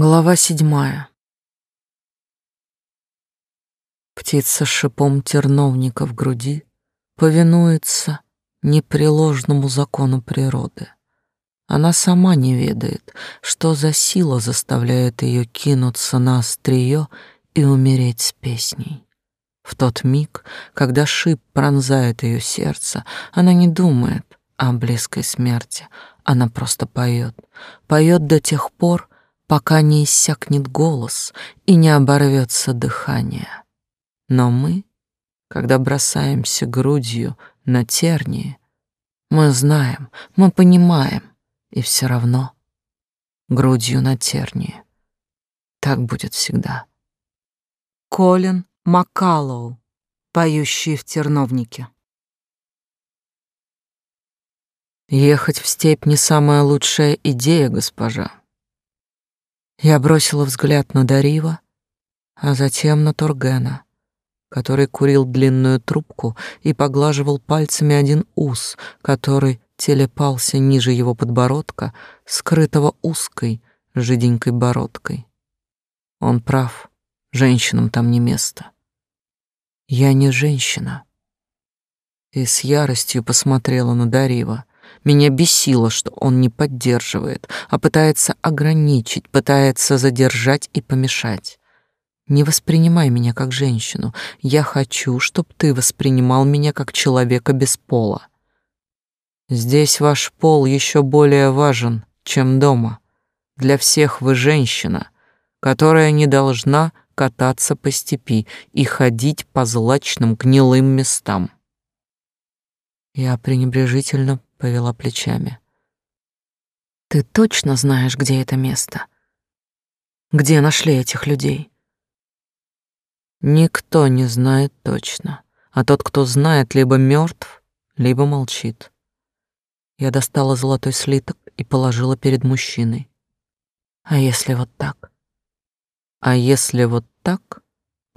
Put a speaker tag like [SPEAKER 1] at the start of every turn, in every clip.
[SPEAKER 1] Глава седьмая. Птица с шипом терновника в груди повинуется непреложному закону природы. Она сама не ведает, что за сила заставляет ее кинуться на острие и умереть с песней. В тот миг, когда шип пронзает ее сердце, она не думает о близкой смерти, она просто поет, поет до тех пор, пока не иссякнет голос и не оборвется дыхание. Но мы, когда бросаемся грудью на тернии, мы знаем, мы понимаем, и все равно грудью на тернии. Так будет всегда. Колин Маккаллоу, поющий в терновнике. Ехать в степь не самая лучшая идея, госпожа. Я бросила взгляд на Дарива, а затем на Тургена, который курил длинную трубку и поглаживал пальцами один ус, который телепался ниже его подбородка, скрытого узкой, жиденькой бородкой. Он прав, женщинам там не место. Я не женщина. И с яростью посмотрела на Дарива. Меня бесило, что он не поддерживает, а пытается ограничить, пытается задержать и помешать. Не воспринимай меня как женщину. Я хочу, чтобы ты воспринимал меня как человека без пола. Здесь ваш пол еще более важен, чем дома. Для всех вы женщина, которая не должна кататься по степи и ходить по злачным гнилым местам. Я пренебрежительно повела плечами. Ты точно знаешь, где это место? Где нашли этих людей? Никто не знает точно, а тот, кто знает, либо мертв, либо молчит. Я достала золотой слиток и положила перед мужчиной. А если вот так? А если вот так?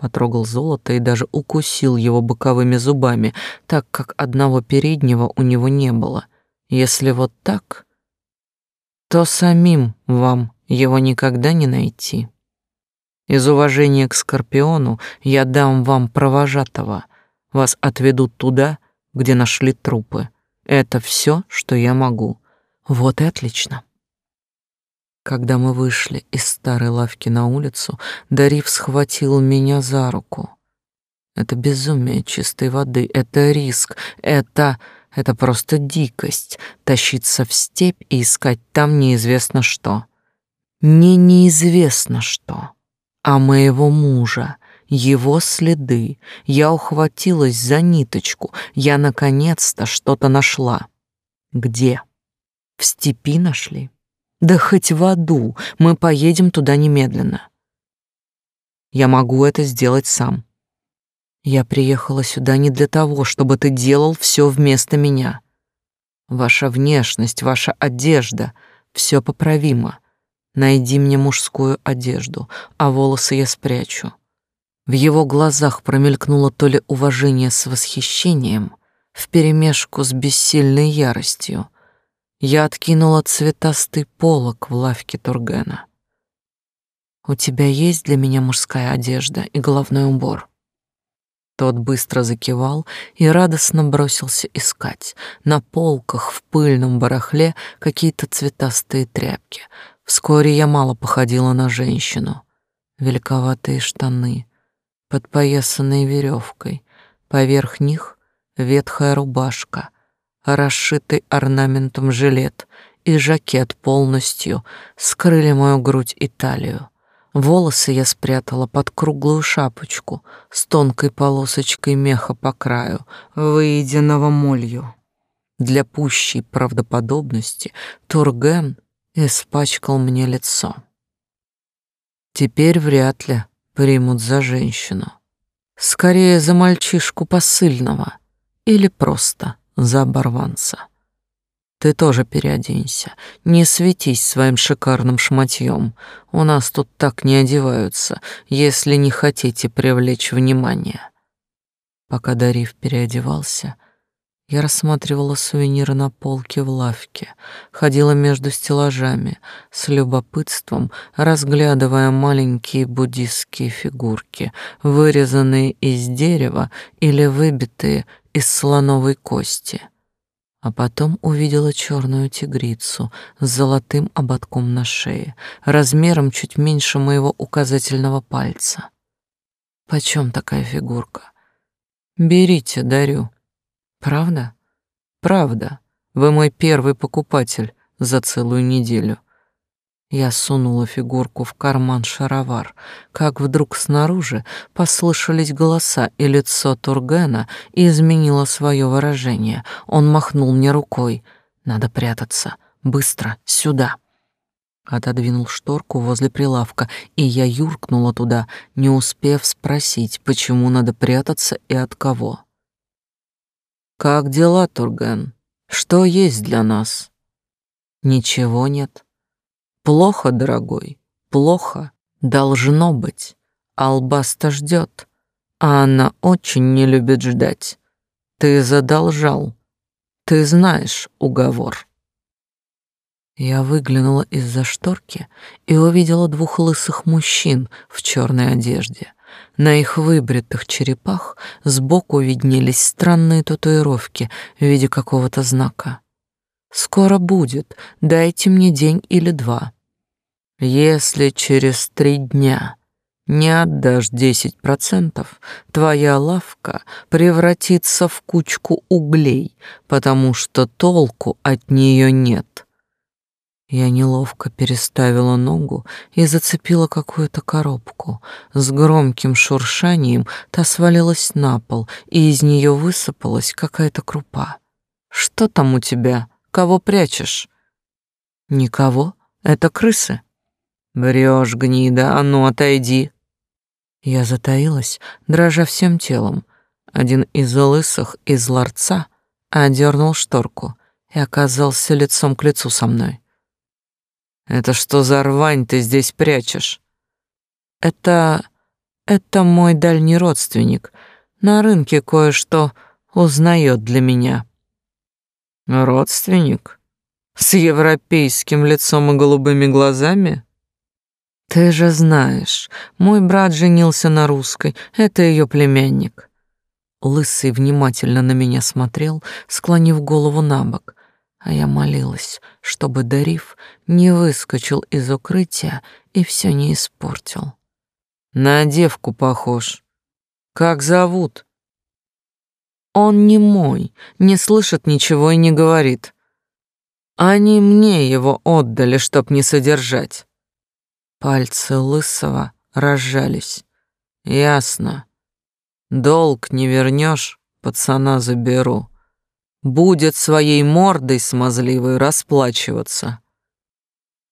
[SPEAKER 1] Потрогал золото и даже укусил его боковыми зубами, так как одного переднего у него не было. Если вот так, то самим вам его никогда не найти. Из уважения к Скорпиону я дам вам провожатого. Вас отведут туда, где нашли трупы. Это все, что я могу. Вот и отлично. Когда мы вышли из старой лавки на улицу, Дарив схватил меня за руку. Это безумие чистой воды, это риск, это... Это просто дикость — тащиться в степь и искать там неизвестно что. Не неизвестно что, а моего мужа, его следы. Я ухватилась за ниточку, я наконец-то что-то нашла. Где? В степи нашли? Да хоть в аду, мы поедем туда немедленно. Я могу это сделать сам. Я приехала сюда не для того, чтобы ты делал все вместо меня. Ваша внешность, ваша одежда — все поправимо. Найди мне мужскую одежду, а волосы я спрячу. В его глазах промелькнуло то ли уважение с восхищением, вперемешку с бессильной яростью. Я откинула цветастый полог в лавке Тургена. «У тебя есть для меня мужская одежда и головной убор?» Тот быстро закивал и радостно бросился искать. На полках в пыльном барахле какие-то цветастые тряпки. Вскоре я мало походила на женщину. Великоватые штаны, подпоясанные веревкой, поверх них ветхая рубашка, расшитый орнаментом жилет и жакет полностью скрыли мою грудь и талию. Волосы я спрятала под круглую шапочку с тонкой полосочкой меха по краю, выеденного молью. Для пущей правдоподобности Турген испачкал мне лицо. Теперь вряд ли примут за женщину. Скорее за мальчишку посыльного или просто за оборванца. Ты тоже переоденься. Не светись своим шикарным шматьем. У нас тут так не одеваются, если не хотите привлечь внимание. Пока Дарив переодевался, Я рассматривала сувениры на полке в лавке, ходила между стеллажами, с любопытством разглядывая маленькие буддистские фигурки, вырезанные из дерева или выбитые из слоновой кости. А потом увидела черную тигрицу с золотым ободком на шее, размером чуть меньше моего указательного пальца. Почем такая фигурка? Берите, дарю. Правда? Правда. Вы мой первый покупатель за целую неделю. Я сунула фигурку в карман шаровар, как вдруг снаружи послышались голоса, и лицо Тургена изменило свое выражение. Он махнул мне рукой. «Надо прятаться. Быстро, сюда!» Отодвинул шторку возле прилавка, и я юркнула туда, не успев спросить, почему надо прятаться и от кого. Как дела, Турген? Что есть для нас? Ничего нет. Плохо, дорогой, плохо. Должно быть. Албаста ждет, а она очень не любит ждать. Ты задолжал. Ты знаешь уговор. Я выглянула из-за шторки и увидела двух лысых мужчин в черной одежде. На их выбритых черепах сбоку виднелись странные татуировки в виде какого-то знака. «Скоро будет, дайте мне день или два. Если через три дня не отдашь десять процентов, твоя лавка превратится в кучку углей, потому что толку от нее нет». Я неловко переставила ногу и зацепила какую-то коробку. С громким шуршанием та свалилась на пол, и из нее высыпалась какая-то крупа. «Что там у тебя? Кого прячешь?» «Никого. Это крысы». «Врёшь, гнида, а ну отойди». Я затаилась, дрожа всем телом. Один из лысых из ларца одернул шторку и оказался лицом к лицу со мной. Это что за рвань ты здесь прячешь? Это... это мой дальний родственник. На рынке кое-что узнает для меня. Родственник? С европейским лицом и голубыми глазами? Ты же знаешь, мой брат женился на русской, это ее племянник. Лысый внимательно на меня смотрел, склонив голову на бок, а я молилась, чтобы Дариф не выскочил из укрытия и все не испортил. На девку похож. Как зовут? Он не мой, не слышит ничего и не говорит. Они мне его отдали, чтоб не содержать. Пальцы лысого разжались. Ясно. Долг не вернешь, пацана заберу будет своей мордой смазливой расплачиваться.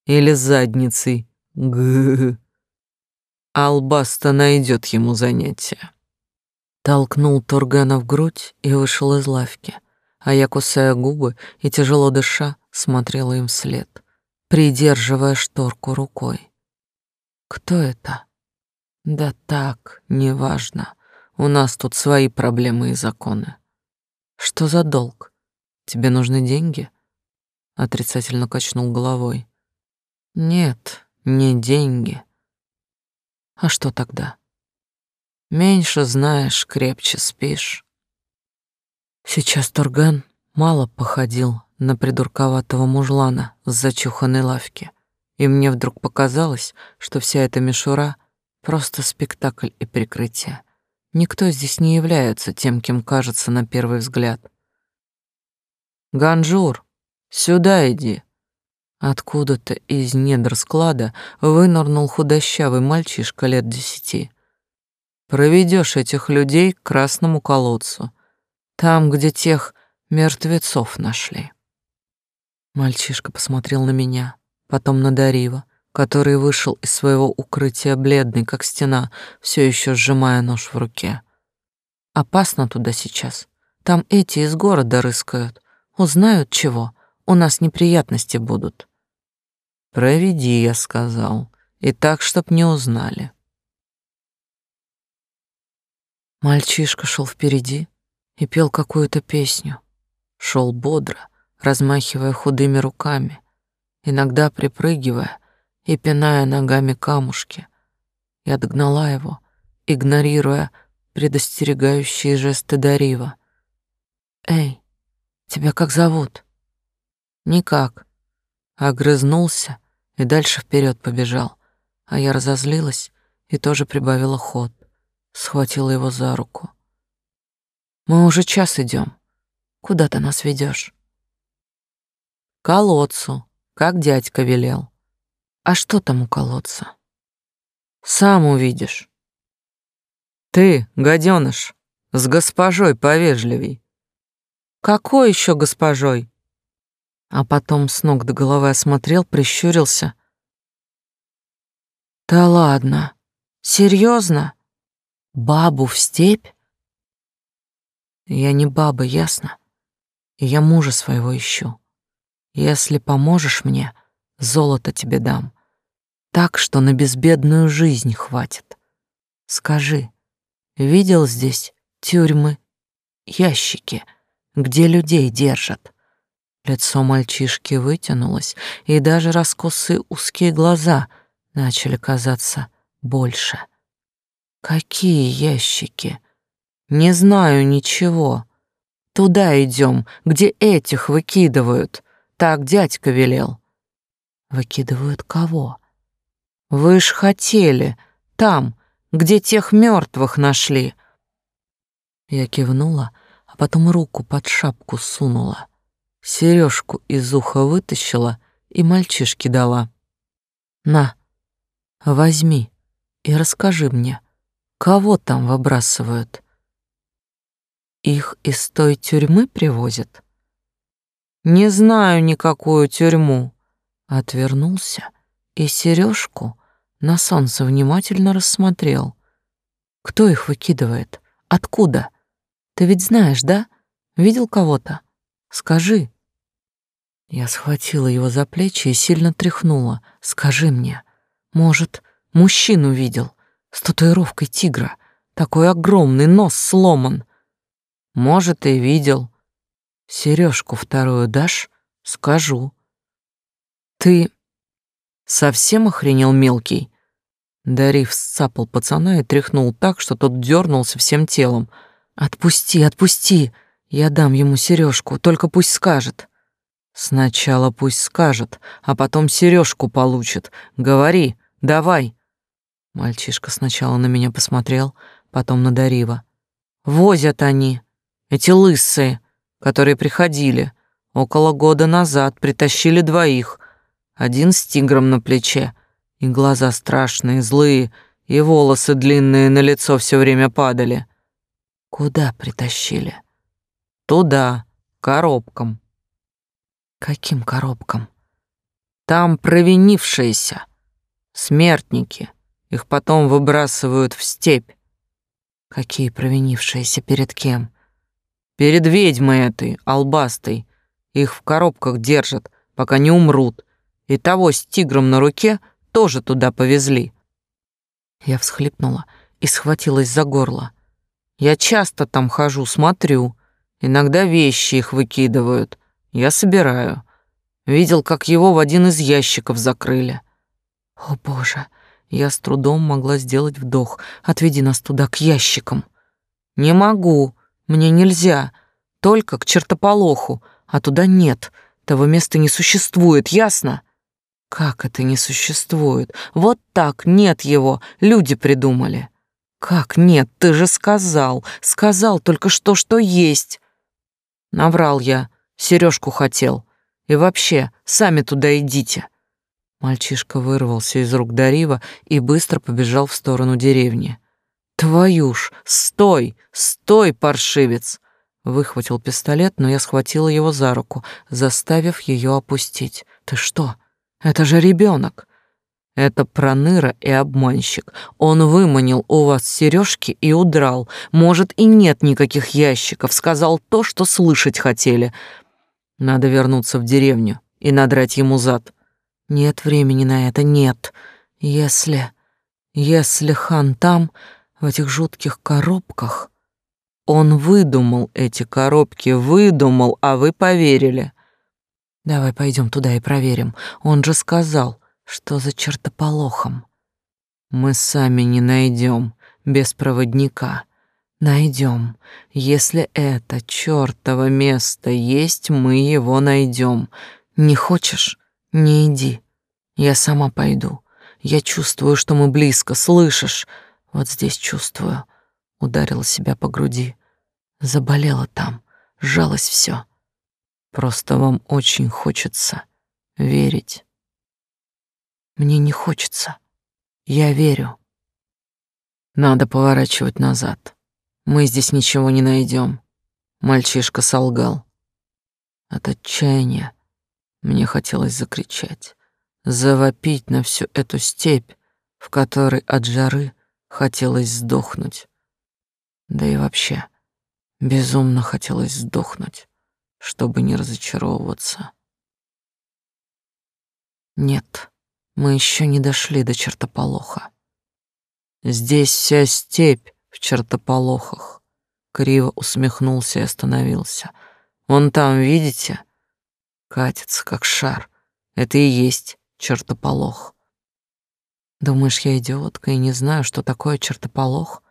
[SPEAKER 1] Или задницей. Г. Албаста найдет ему занятие. Толкнул Тургана в грудь и вышел из лавки, а я, кусая губы и тяжело дыша, смотрела им вслед, придерживая шторку рукой. Кто это? Да так, неважно. У нас тут свои проблемы и законы. Что за долг? Тебе нужны деньги? Отрицательно качнул головой. Нет, не деньги. А что тогда? Меньше знаешь, крепче спишь. Сейчас Турган мало походил на придурковатого мужлана с зачуханной лавки, и мне вдруг показалось, что вся эта мишура — просто спектакль и прикрытие. Никто здесь не является тем, кем кажется на первый взгляд. «Ганжур, сюда иди!» Откуда-то из недр склада вынырнул худощавый мальчишка лет десяти. Проведешь этих людей к красному колодцу, там, где тех мертвецов нашли. Мальчишка посмотрел на меня, потом на Дарива, который вышел из своего укрытия бледный, как стена, все еще сжимая нож в руке. Опасно туда сейчас. Там эти из города рыскают. Узнают чего, у нас неприятности будут. Проведи, я сказал, и так, чтоб не узнали. Мальчишка шел впереди и пел какую-то песню. Шел бодро, размахивая худыми руками, иногда припрыгивая и пиная ногами камушки. Я догнала его, игнорируя предостерегающие жесты Дарива. «Эй, тебя как зовут?» «Никак». Огрызнулся и дальше вперед побежал, а я разозлилась и тоже прибавила ход, схватила его за руку. «Мы уже час идем. Куда ты нас ведешь? колодцу, как дядька велел. А что там у колодца? Сам увидишь. Ты, гаденыш, с госпожой повежливей. Какой еще госпожой? А потом с ног до головы осмотрел, прищурился. Да ладно, серьезно? Бабу в степь? Я не баба, ясно? Я мужа своего ищу. Если поможешь мне, золото тебе дам. Так, что на безбедную жизнь хватит. Скажи, видел здесь тюрьмы, ящики, где людей держат? Лицо мальчишки вытянулось, и даже раскосые узкие глаза начали казаться больше. Какие ящики? Не знаю ничего. Туда идем, где этих выкидывают. Так дядька велел. Выкидывают кого? Вы ж хотели, там, где тех мертвых нашли. Я кивнула, а потом руку под шапку сунула. Сережку из уха вытащила и мальчишке дала. На, возьми и расскажи мне, кого там выбрасывают? Их из той тюрьмы привозят? Не знаю никакую тюрьму. Отвернулся и сережку на солнце внимательно рассмотрел. Кто их выкидывает? Откуда? Ты ведь знаешь, да? Видел кого-то? Скажи. Я схватила его за плечи и сильно тряхнула. Скажи мне, может, мужчину видел с татуировкой тигра? Такой огромный нос сломан. Может, и видел. Сережку вторую дашь? Скажу. Ты совсем охренел мелкий? Дарив сцапал пацана и тряхнул так, что тот дернулся всем телом. Отпусти, отпусти. Я дам ему сережку, только пусть скажет. Сначала пусть скажет, а потом сережку получит. Говори, давай. Мальчишка сначала на меня посмотрел, потом на Дарива. Возят они, эти лысые которые приходили. Около года назад притащили двоих. Один с тигром на плече, и глаза страшные, злые, и волосы длинные на лицо все время падали. Куда притащили? Туда, коробкам. Каким коробкам? Там провинившиеся, смертники. Их потом выбрасывают в степь. Какие провинившиеся перед кем? Перед ведьмой этой, албастой. Их в коробках держат, пока не умрут. И того с тигром на руке тоже туда повезли. Я всхлипнула и схватилась за горло. Я часто там хожу, смотрю. Иногда вещи их выкидывают. Я собираю. Видел, как его в один из ящиков закрыли. О, боже, я с трудом могла сделать вдох. Отведи нас туда, к ящикам. Не могу. Мне нельзя, только к чертополоху, а туда нет. Того места не существует, ясно? Как это не существует? Вот так, нет его, люди придумали. Как нет? Ты же сказал, сказал только что, что есть. Наврал я, сережку хотел. И вообще, сами туда идите. Мальчишка вырвался из рук Дарива и быстро побежал в сторону деревни. Твою ж, стой, стой, паршивец! Выхватил пистолет, но я схватила его за руку, заставив ее опустить. Ты что? Это же ребенок. Это проныра и обманщик. Он выманил у вас сережки и удрал. Может, и нет никаких ящиков. Сказал то, что слышать хотели. Надо вернуться в деревню и надрать ему зад. Нет времени на это, нет. Если... Если хан там, в этих жутких коробках. Он выдумал эти коробки, выдумал, а вы поверили. Давай пойдем туда и проверим. Он же сказал, что за чертополохом. Мы сами не найдем без проводника. Найдем. Если это чертово место есть, мы его найдем. Не хочешь? Не иди. Я сама пойду. Я чувствую, что мы близко, слышишь? Вот здесь чувствую. Ударила себя по груди. Заболело там, сжалось все. Просто вам очень хочется верить. Мне не хочется. Я верю. Надо поворачивать назад. Мы здесь ничего не найдем. Мальчишка солгал. От отчаяния мне хотелось закричать, завопить на всю эту степь, в которой от жары хотелось сдохнуть. Да и вообще, безумно хотелось сдохнуть, чтобы не разочаровываться. Нет, мы еще не дошли до чертополоха. Здесь вся степь в чертополохах. Криво усмехнулся и остановился. Вон там, видите? Катится, как шар. Это и есть чертополох. Думаешь, я идиотка и не знаю, что такое чертополох?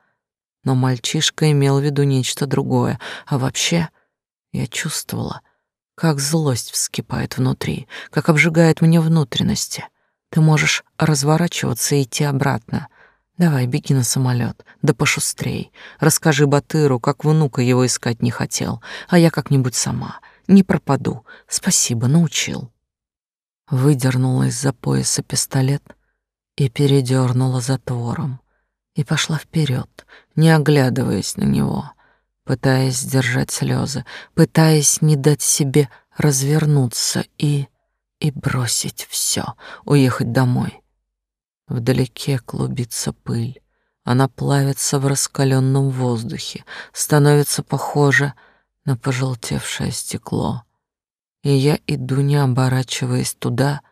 [SPEAKER 1] Но мальчишка имел в виду нечто другое. А вообще, я чувствовала, как злость вскипает внутри, как обжигает мне внутренности. Ты можешь разворачиваться и идти обратно. Давай, беги на самолет, да пошустрей. Расскажи Батыру, как внука его искать не хотел, а я как-нибудь сама. Не пропаду. Спасибо, научил. Выдернула из-за пояса пистолет и передернула затвором. И пошла вперед, не оглядываясь на него, пытаясь сдержать слезы, пытаясь не дать себе развернуться и... и бросить все, уехать домой. Вдалеке клубится пыль. Она плавится в раскаленном воздухе, становится похожа на пожелтевшее стекло. И я иду, не оборачиваясь туда,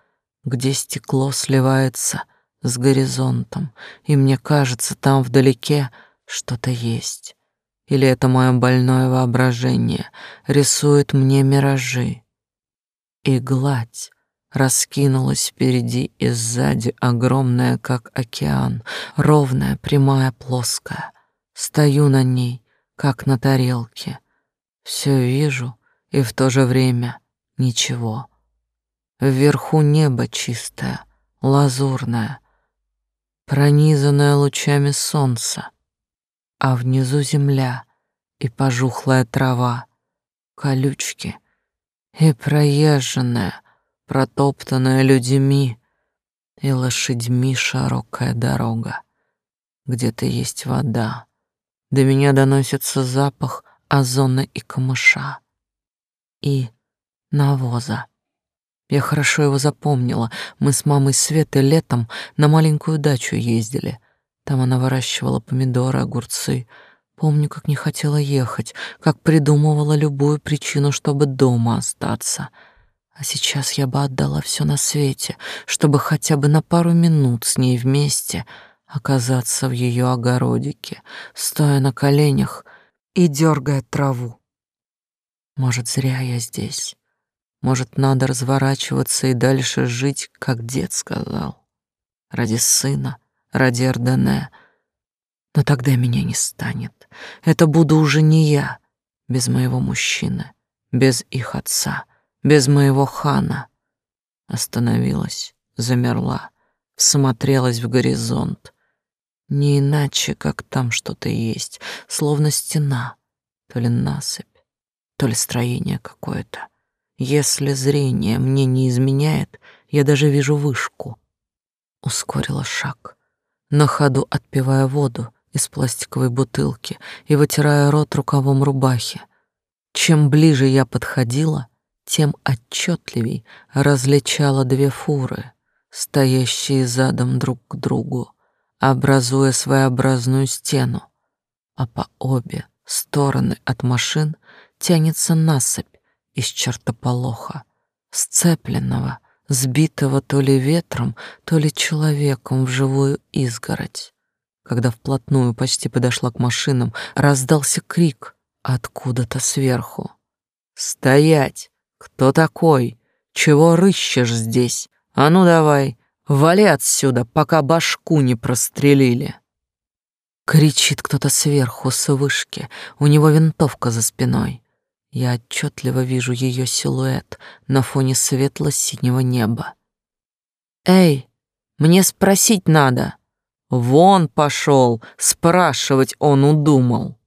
[SPEAKER 1] где стекло сливается с горизонтом, и мне кажется, там вдалеке что-то есть. Или это мое больное воображение рисует мне миражи. И гладь раскинулась впереди и сзади, огромная, как океан, ровная, прямая, плоская. Стою на ней, как на тарелке. Все вижу и в то же время ничего. Вверху небо чистое, лазурное, пронизанное лучами солнца, а внизу земля и пожухлая трава, колючки и проезженная, протоптанная людьми и лошадьми широкая дорога. Где-то есть вода. До меня доносится запах озона и камыша. И навоза. Я хорошо его запомнила. Мы с мамой Светой летом на маленькую дачу ездили. Там она выращивала помидоры, огурцы. Помню, как не хотела ехать, как придумывала любую причину, чтобы дома остаться — а сейчас я бы отдала все на свете, чтобы хотя бы на пару минут с ней вместе оказаться в ее огородике, стоя на коленях и дергая траву. Может, зря я здесь. Может, надо разворачиваться и дальше жить, как дед сказал. Ради сына, ради Эрдене. Но тогда меня не станет. Это буду уже не я, без моего мужчины, без их отца — без моего хана. Остановилась, замерла, всмотрелась в горизонт. Не иначе, как там что-то есть, словно стена, то ли насыпь, то ли строение какое-то. Если зрение мне не изменяет, я даже вижу вышку. Ускорила шаг, на ходу отпивая воду из пластиковой бутылки и вытирая рот рукавом рубахи. Чем ближе я подходила, тем отчетливей различала две фуры, стоящие задом друг к другу, образуя своеобразную стену, а по обе стороны от машин тянется насыпь из чертополоха, сцепленного, сбитого то ли ветром, то ли человеком в живую изгородь. Когда вплотную почти подошла к машинам, раздался крик, откуда-то сверху. «Стоять! Кто такой? Чего рыщешь здесь? А ну давай, вали отсюда, пока башку не прострелили!» Кричит кто-то сверху с вышки, у него винтовка за спиной. Я отчетливо вижу ее силуэт на фоне светло-синего неба. «Эй, мне спросить надо!» Вон пошел, спрашивать он удумал.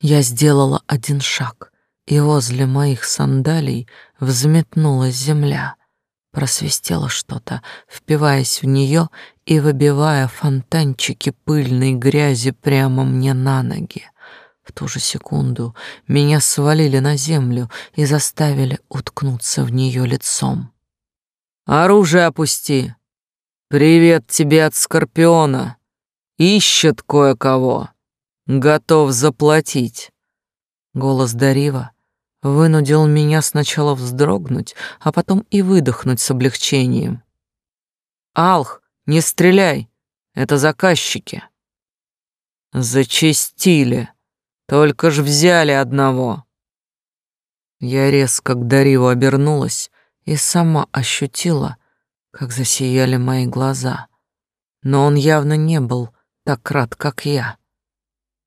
[SPEAKER 1] Я сделала один шаг, и возле моих сандалий взметнулась земля. Просвистело что-то, впиваясь в нее и выбивая фонтанчики пыльной грязи прямо мне на ноги. В ту же секунду меня свалили на землю и заставили уткнуться в нее лицом. «Оружие опусти! Привет тебе от Скорпиона! Ищет кое-кого! Готов заплатить!» Голос Дарива вынудил меня сначала вздрогнуть, а потом и выдохнуть с облегчением. «Алх, не стреляй! Это заказчики!» «Зачистили! Только ж взяли одного!» Я резко к Дариву обернулась и сама ощутила, как засияли мои глаза. Но он явно не был так рад, как я.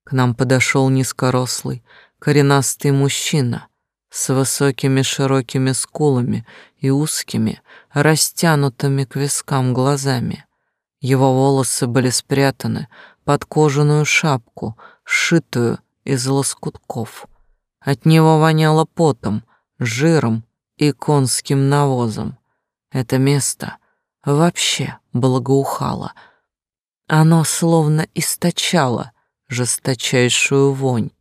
[SPEAKER 1] К нам подошел низкорослый, коренастый мужчина с высокими широкими скулами и узкими, растянутыми к вискам глазами. Его волосы были спрятаны под кожаную шапку, сшитую из лоскутков. От него воняло потом, жиром и конским навозом. Это место вообще благоухало. Оно словно источало жесточайшую вонь,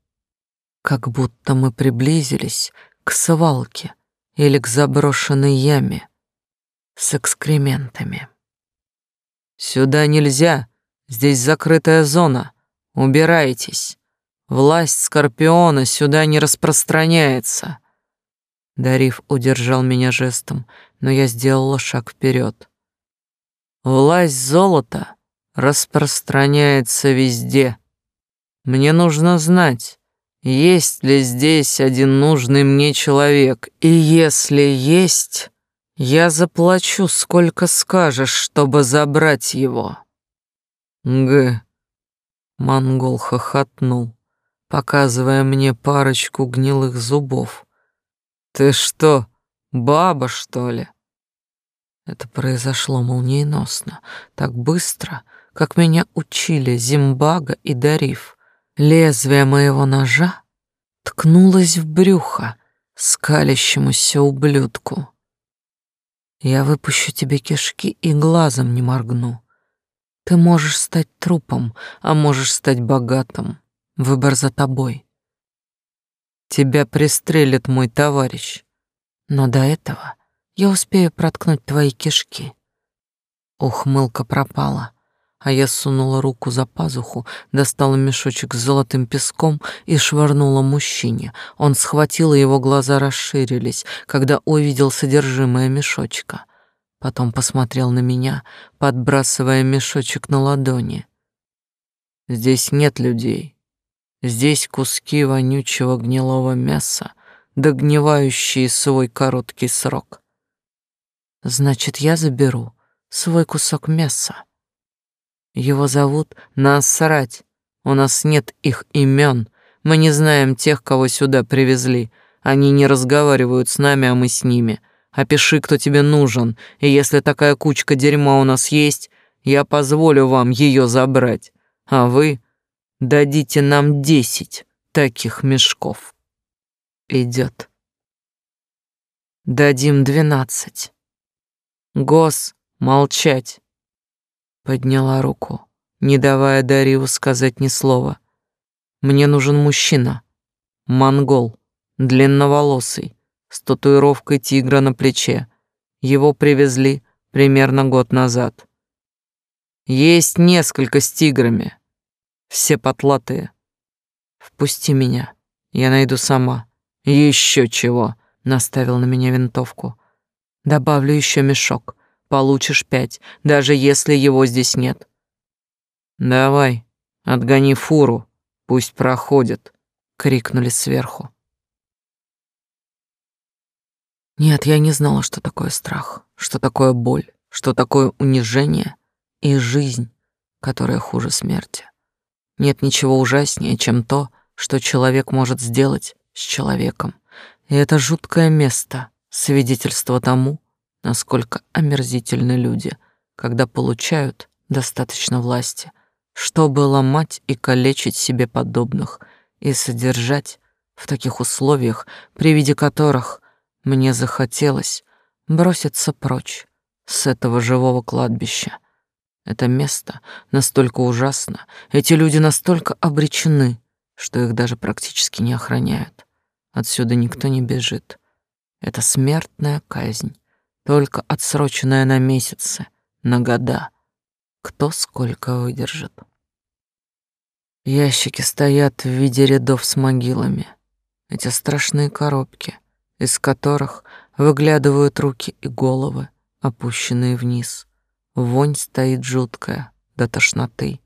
[SPEAKER 1] как будто мы приблизились к свалке или к заброшенной яме с экскрементами. «Сюда нельзя, здесь закрытая зона, убирайтесь. Власть Скорпиона сюда не распространяется». Дариф удержал меня жестом, но я сделала шаг вперед. «Власть золота распространяется везде. Мне нужно знать, есть ли здесь один нужный мне человек, и если есть, я заплачу, сколько скажешь, чтобы забрать его». «Г...» Монгол хохотнул, показывая мне парочку гнилых зубов. «Ты что, баба, что ли?» Это произошло молниеносно, так быстро, как меня учили Зимбага и Дариф. Лезвие моего ножа ткнулось в брюхо скалящемуся ублюдку. Я выпущу тебе кишки и глазом не моргну. Ты можешь стать трупом, а можешь стать богатым. Выбор за тобой. Тебя пристрелит мой товарищ. Но до этого я успею проткнуть твои кишки. Ухмылка пропала а я сунула руку за пазуху, достала мешочек с золотым песком и швырнула мужчине. Он схватил, и его глаза расширились, когда увидел содержимое мешочка. Потом посмотрел на меня, подбрасывая мешочек на ладони. «Здесь нет людей. Здесь куски вонючего гнилого мяса, догнивающие свой короткий срок. Значит, я заберу свой кусок мяса его зовут Насрать. У нас нет их имен. Мы не знаем тех, кого сюда привезли. Они не разговаривают с нами, а мы с ними. Опиши, кто тебе нужен, и если такая кучка дерьма у нас есть, я позволю вам ее забрать. А вы дадите нам десять таких мешков. Идет. Дадим двенадцать. Гос, молчать. Подняла руку, не давая Дариву сказать ни слова. Мне нужен мужчина. Монгол, длинноволосый, с татуировкой тигра на плече. Его привезли примерно год назад. Есть несколько с тиграми. Все потлатые. Впусти меня. Я найду сама. Еще чего. Наставил на меня винтовку. Добавлю еще мешок получишь пять, даже если его здесь нет. Давай, отгони фуру, пусть проходит. крикнули сверху. Нет, я не знала, что такое страх, что такое боль, что такое унижение и жизнь, которая хуже смерти. Нет ничего ужаснее, чем то, что человек может сделать с человеком. И это жуткое место — свидетельство тому, насколько омерзительны люди, когда получают достаточно власти, чтобы ломать и калечить себе подобных и содержать в таких условиях, при виде которых мне захотелось броситься прочь с этого живого кладбища. Это место настолько ужасно, эти люди настолько обречены, что их даже практически не охраняют. Отсюда никто не бежит. Это смертная казнь, только отсроченная на месяцы, на года. Кто сколько выдержит. Ящики стоят в виде рядов с могилами. Эти страшные коробки, из которых выглядывают руки и головы, опущенные вниз. Вонь стоит жуткая, до тошноты.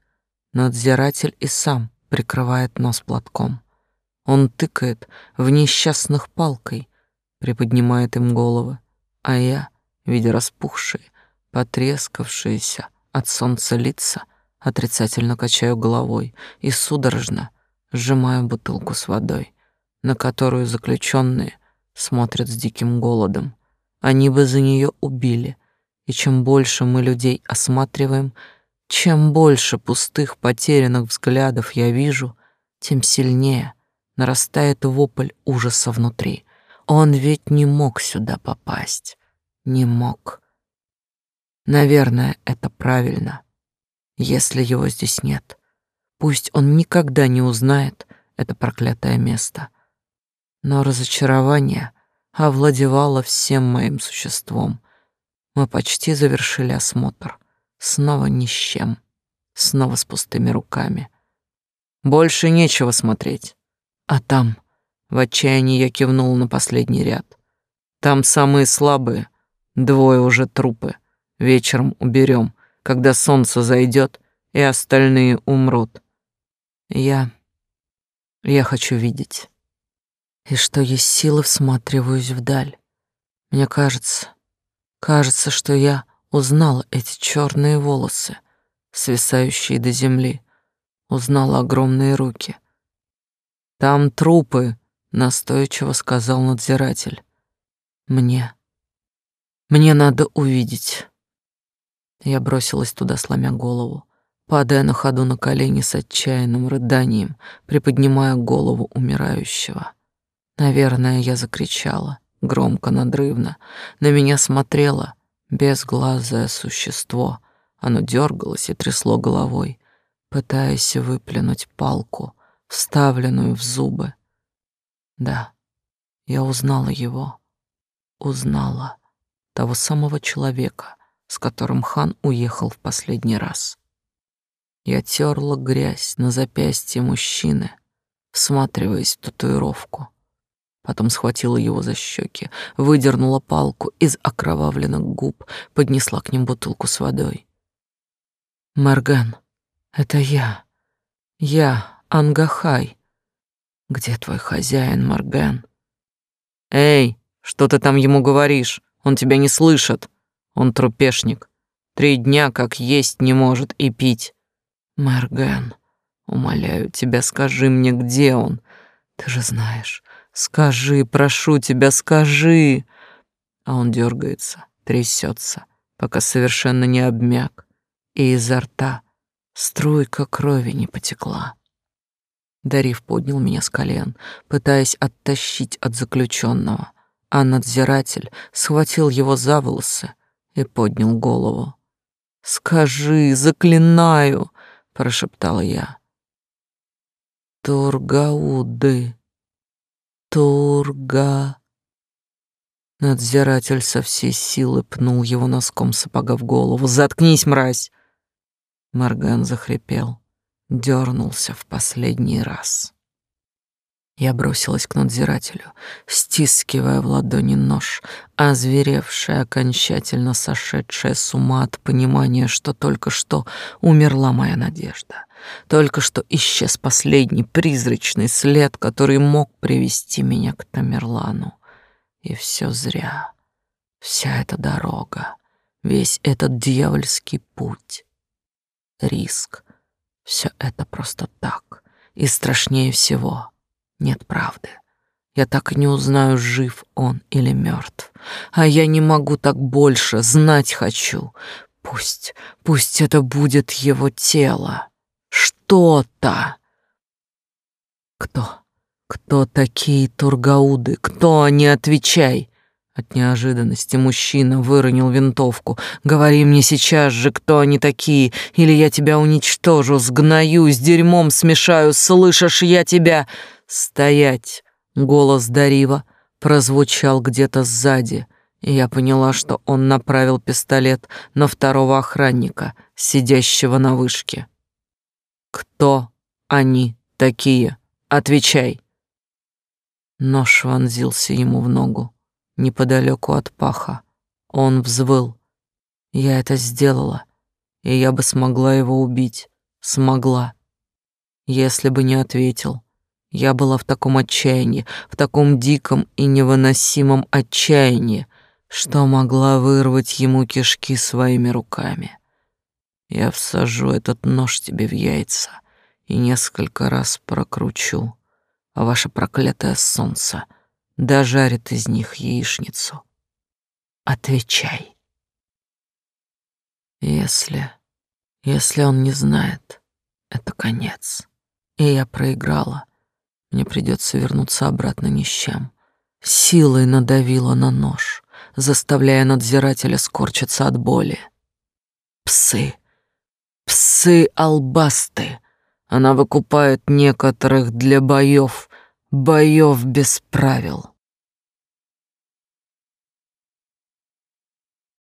[SPEAKER 1] Надзиратель и сам прикрывает нос платком. Он тыкает в несчастных палкой, приподнимает им головы, а я, видя распухшие, потрескавшиеся от солнца лица, отрицательно качаю головой и судорожно сжимаю бутылку с водой, на которую заключенные смотрят с диким голодом. Они бы за нее убили, и чем больше мы людей осматриваем, чем больше пустых потерянных взглядов я вижу, тем сильнее нарастает вопль ужаса внутри. Он ведь не мог сюда попасть. Не мог. Наверное, это правильно, если его здесь нет. Пусть он никогда не узнает это проклятое место. Но разочарование овладевало всем моим существом. Мы почти завершили осмотр. Снова ни с чем. Снова с пустыми руками. Больше нечего смотреть. А там, в отчаянии я кивнул на последний ряд. Там самые слабые, двое уже трупы. Вечером уберем, когда солнце зайдет, и остальные умрут. Я... я хочу видеть. И что есть силы, всматриваюсь вдаль. Мне кажется, кажется, что я узнала эти черные волосы, свисающие до земли, узнала огромные руки. Там трупы, настойчиво сказал надзиратель. Мне мне надо увидеть. Я бросилась туда, сломя голову, падая на ходу на колени с отчаянным рыданием, приподнимая голову умирающего. Наверное, я закричала, громко, надрывно. На меня смотрело безглазое существо. Оно дергалось и трясло головой, пытаясь выплюнуть палку, вставленную в зубы. Да, я узнала его. Узнала того самого человека, с которым хан уехал в последний раз. Я терла грязь на запястье мужчины, всматриваясь в татуировку. Потом схватила его за щеки, выдернула палку из окровавленных губ, поднесла к ним бутылку с водой. «Марган, это я. Я, Ангахай. Где твой хозяин, Марган?» «Эй, что ты там ему говоришь? Он тебя не слышит. Он трупешник. Три дня как есть не может и пить. Марган, умоляю тебя, скажи мне, где он? Ты же знаешь. Скажи, прошу тебя, скажи. А он дергается, трясется, пока совершенно не обмяк, и изо рта струйка крови не потекла. Дарив поднял меня с колен, пытаясь оттащить от заключенного а надзиратель схватил его за волосы и поднял голову. «Скажи, заклинаю!» — прошептала я. «Тургауды! Турга...» Надзиратель со всей силы пнул его носком сапога в голову. «Заткнись, мразь!» Морган захрипел, дернулся в последний раз. Я бросилась к надзирателю, стискивая в ладони нож, озверевшая, окончательно сошедшая с ума от понимания, что только что умерла моя надежда. Только что исчез последний призрачный след, который мог привести меня к Тамерлану. И все зря. Вся эта дорога, весь этот дьявольский путь, риск. Все это просто так. И страшнее всего нет правды. Я так и не узнаю, жив он или мертв. А я не могу так больше, знать хочу. Пусть, пусть это будет его тело. Что-то. Кто? Кто такие тургауды? Кто они? Отвечай. От неожиданности мужчина выронил винтовку. «Говори мне сейчас же, кто они такие, или я тебя уничтожу, сгною, с дерьмом смешаю, слышишь, я тебя...» «Стоять!» — голос Дарива прозвучал где-то сзади, я поняла, что он направил пистолет на второго охранника, сидящего на вышке. «Кто они такие? Отвечай!» Нож вонзился ему в ногу неподалеку от паха. Он взвыл. Я это сделала, и я бы смогла его убить. Смогла. Если бы не ответил. Я была в таком отчаянии, в таком диком и невыносимом отчаянии, что могла вырвать ему кишки своими руками. Я всажу этот нож тебе в яйца и несколько раз прокручу, а ваше проклятое солнце — дожарит из них яичницу. Отвечай. Если... Если он не знает, это конец. И я проиграла. Мне придется вернуться обратно ни с чем. Силой надавила на нож, заставляя надзирателя скорчиться от боли. Псы. Псы албасты. Она выкупает некоторых для боев, боев без правил.